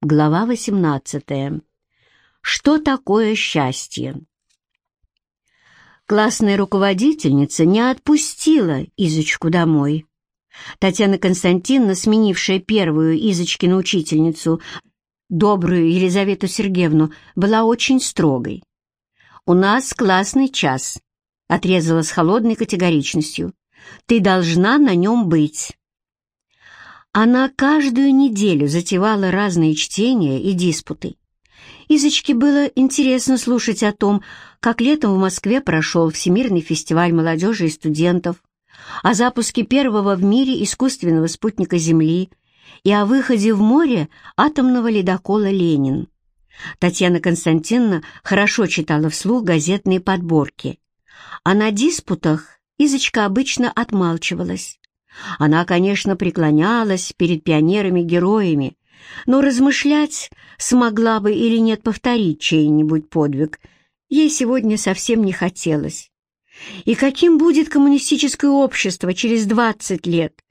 Глава 18. Что такое счастье? Классная руководительница не отпустила Изочку домой. Татьяна Константиновна, сменившая первую Изочкину учительницу, добрую Елизавету Сергеевну, была очень строгой. «У нас классный час», — отрезала с холодной категоричностью. «Ты должна на нем быть». Она каждую неделю затевала разные чтения и диспуты. Изочке было интересно слушать о том, как летом в Москве прошел Всемирный фестиваль молодежи и студентов, о запуске первого в мире искусственного спутника Земли и о выходе в море атомного ледокола «Ленин». Татьяна Константиновна хорошо читала вслух газетные подборки, а на диспутах Изочка обычно отмалчивалась. Она, конечно, преклонялась перед пионерами-героями, но размышлять, смогла бы или нет повторить чей-нибудь подвиг, ей сегодня совсем не хотелось. И каким будет коммунистическое общество через двадцать лет?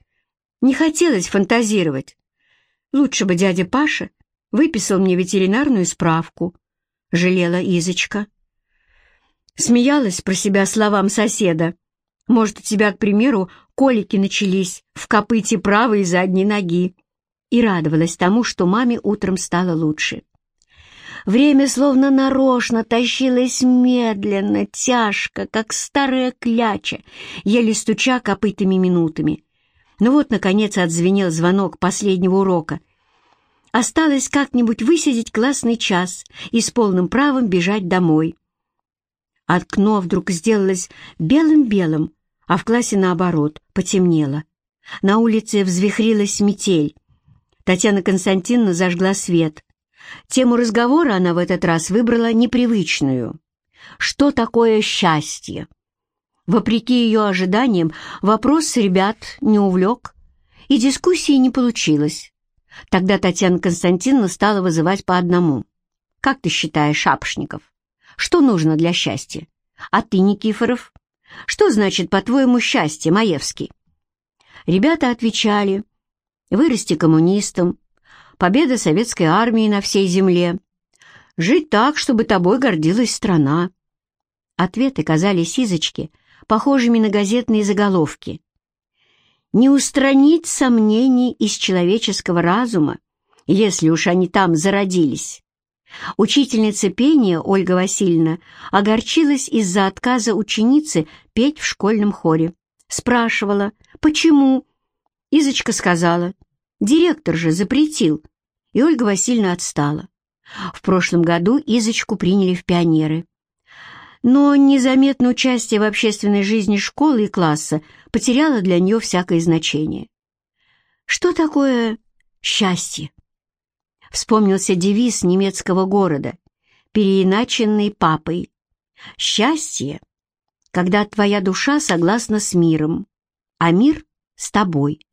Не хотелось фантазировать. Лучше бы дядя Паша выписал мне ветеринарную справку, жалела Изочка. Смеялась про себя словам соседа. Может, у тебя, к примеру, колики начались в копыте правой и задней ноги, и радовалась тому, что маме утром стало лучше. Время словно нарочно тащилось медленно, тяжко, как старая кляча, еле стуча копытыми минутами. Ну вот, наконец, отзвенел звонок последнего урока. Осталось как-нибудь высидеть классный час и с полным правом бежать домой. Окно вдруг сделалось белым-белым, а в классе, наоборот, потемнело. На улице взвихрилась метель. Татьяна Константиновна зажгла свет. Тему разговора она в этот раз выбрала непривычную. Что такое счастье? Вопреки ее ожиданиям, вопрос ребят не увлек, и дискуссии не получилось. Тогда Татьяна Константиновна стала вызывать по одному. «Как ты считаешь, Шапошников, что нужно для счастья? А ты, Никифоров, что значит, по-твоему, счастье, Маевский?» Ребята отвечали, «Вырасти коммунистом, победа советской армии на всей земле, жить так, чтобы тобой гордилась страна». Ответы казались Изочке похожими на газетные заголовки. «Не устранить сомнений из человеческого разума, если уж они там зародились». Учительница пения Ольга Васильевна огорчилась из-за отказа ученицы петь в школьном хоре. Спрашивала, почему? Изочка сказала, директор же запретил, и Ольга Васильевна отстала. В прошлом году Изочку приняли в пионеры. Но незаметное участие в общественной жизни школы и класса потеряло для нее всякое значение. Что такое счастье? Вспомнился девиз немецкого города, переиначенный папой. «Счастье, когда твоя душа согласна с миром, а мир с тобой».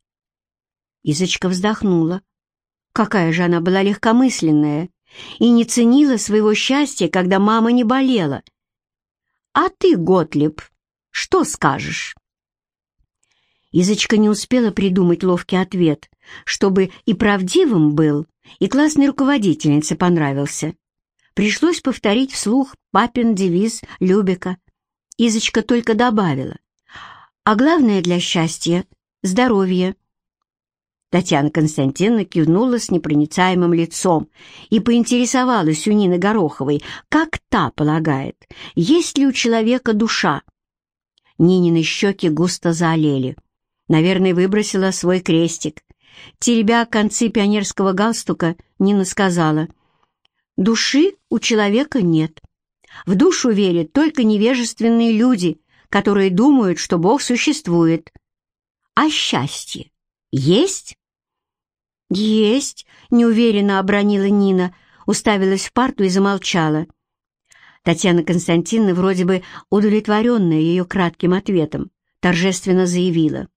Изочка вздохнула. Какая же она была легкомысленная и не ценила своего счастья, когда мама не болела. «А ты, Готлиб, что скажешь?» Изочка не успела придумать ловкий ответ, чтобы и правдивым был, и классной руководительнице понравился. Пришлось повторить вслух папин девиз Любика. Изочка только добавила. А главное для счастья — здоровье. Татьяна Константиновна кивнула с непроницаемым лицом и поинтересовалась у Нины Гороховой, как та полагает, есть ли у человека душа. Нинины щеки густо заолели. Наверное, выбросила свой крестик. Теребя концы пионерского галстука, Нина сказала, «Души у человека нет. В душу верят только невежественные люди, которые думают, что Бог существует. А счастье есть?» «Есть», — неуверенно обронила Нина, уставилась в парту и замолчала. Татьяна Константиновна, вроде бы удовлетворенная ее кратким ответом, торжественно заявила.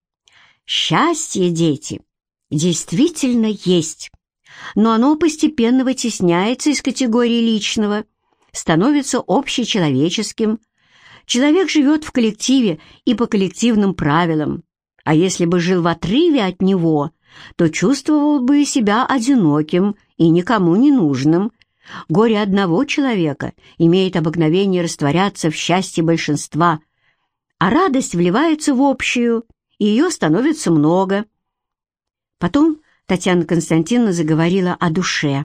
«Счастье, дети, действительно есть, но оно постепенно вытесняется из категории личного, становится общечеловеческим. Человек живет в коллективе и по коллективным правилам, а если бы жил в отрыве от него, то чувствовал бы себя одиноким и никому не нужным. Горе одного человека имеет обыкновение растворяться в счастье большинства, а радость вливается в общую, и ее становится много. Потом Татьяна Константиновна заговорила о душе.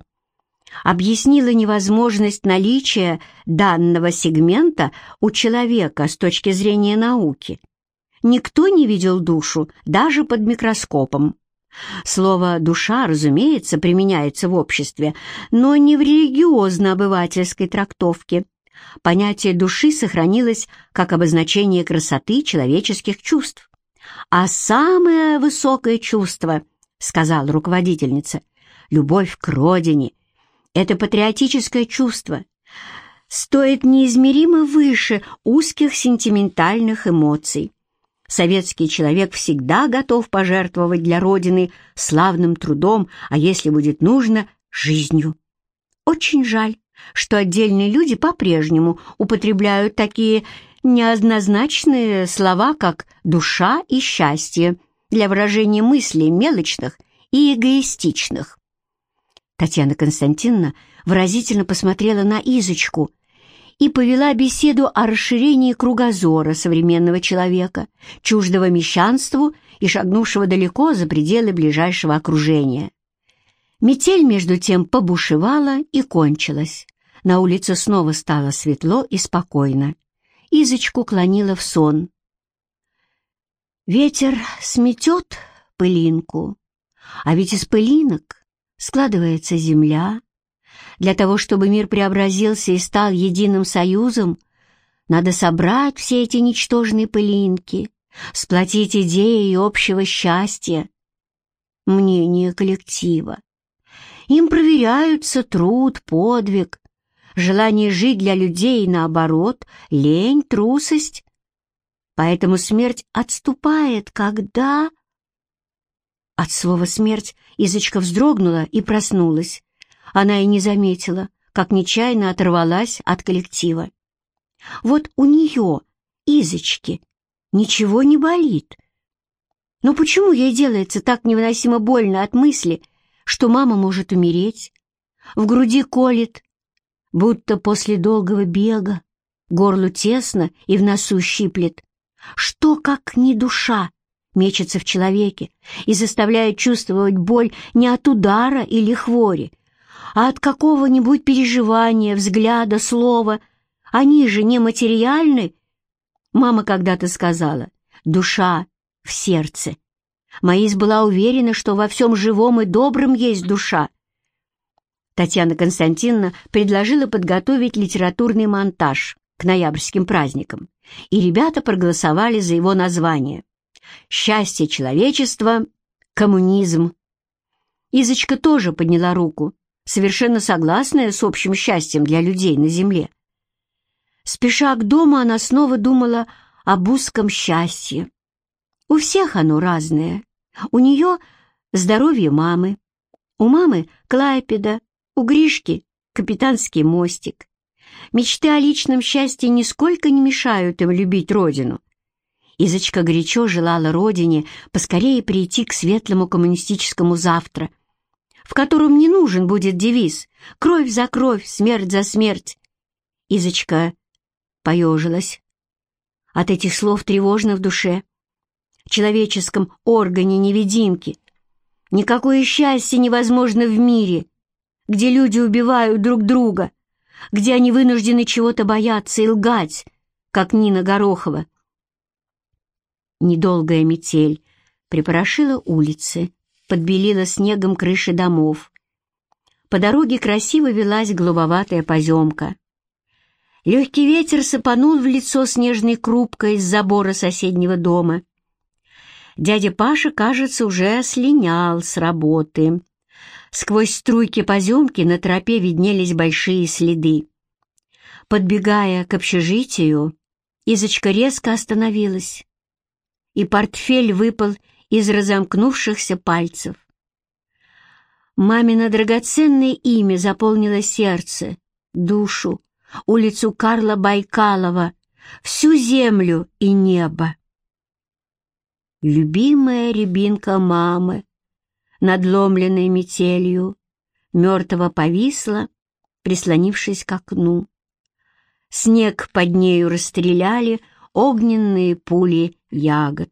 Объяснила невозможность наличия данного сегмента у человека с точки зрения науки. Никто не видел душу даже под микроскопом. Слово «душа», разумеется, применяется в обществе, но не в религиозно-обывательской трактовке. Понятие души сохранилось как обозначение красоты человеческих чувств. А самое высокое чувство, сказала руководительница, любовь к родине, это патриотическое чувство, стоит неизмеримо выше узких сентиментальных эмоций. Советский человек всегда готов пожертвовать для Родины славным трудом, а если будет нужно, жизнью. Очень жаль, что отдельные люди по-прежнему употребляют такие неоднозначные слова, как «душа» и «счастье» для выражения мыслей мелочных и эгоистичных. Татьяна Константиновна выразительно посмотрела на Изочку – и повела беседу о расширении кругозора современного человека, чуждого мещанству и шагнувшего далеко за пределы ближайшего окружения. Метель, между тем, побушевала и кончилась. На улице снова стало светло и спокойно. Изочку клонила в сон. Ветер сметет пылинку, а ведь из пылинок складывается земля, для того, чтобы мир преобразился и стал единым союзом, надо собрать все эти ничтожные пылинки, сплотить идеи общего счастья. Мнение коллектива. Им проверяются труд, подвиг, желание жить для людей, наоборот, лень, трусость. Поэтому смерть отступает, когда... От слова «смерть» Изочка вздрогнула и проснулась. Она и не заметила, как нечаянно оторвалась от коллектива. Вот у нее, Изочки, ничего не болит. Но почему ей делается так невыносимо больно от мысли, что мама может умереть? В груди колет, будто после долгого бега, горлу тесно и в носу щиплет. Что, как не душа, мечется в человеке и заставляет чувствовать боль не от удара или хвори, а от какого-нибудь переживания, взгляда, слова. Они же нематериальны. Мама когда-то сказала, душа в сердце. Маис была уверена, что во всем живом и добром есть душа. Татьяна Константиновна предложила подготовить литературный монтаж к ноябрьским праздникам, и ребята проголосовали за его название. «Счастье человечества. Коммунизм». Изочка тоже подняла руку, совершенно согласная с общим счастьем для людей на земле. Спеша к дому, она снова думала об узком счастье. У всех оно разное. У нее здоровье мамы, у мамы Клайпеда, у Гришки капитанский мостик. Мечты о личном счастье нисколько не мешают им любить родину. Изочка горячо желала родине поскорее прийти к светлому коммунистическому завтра — в котором не нужен будет девиз «Кровь за кровь, смерть за смерть». Изочка поежилась. От этих слов тревожно в душе. В человеческом органе невидимки. Никакое счастье невозможно в мире, где люди убивают друг друга, где они вынуждены чего-то бояться и лгать, как Нина Горохова. Недолгая метель припорошила улицы, подбелила снегом крыши домов. По дороге красиво велась голубоватая поземка. Легкий ветер сыпанул в лицо снежной крупкой из забора соседнего дома. Дядя Паша, кажется, уже слинял с работы. Сквозь струйки поземки на тропе виднелись большие следы. Подбегая к общежитию, Изочка резко остановилась, и портфель выпал из разомкнувшихся пальцев. Мамино драгоценное имя заполнило сердце, душу, улицу Карла Байкалова, всю землю и небо. Любимая рябинка мамы, надломленной метелью, мертво повисла, прислонившись к окну. Снег под нею расстреляли огненные пули ягод.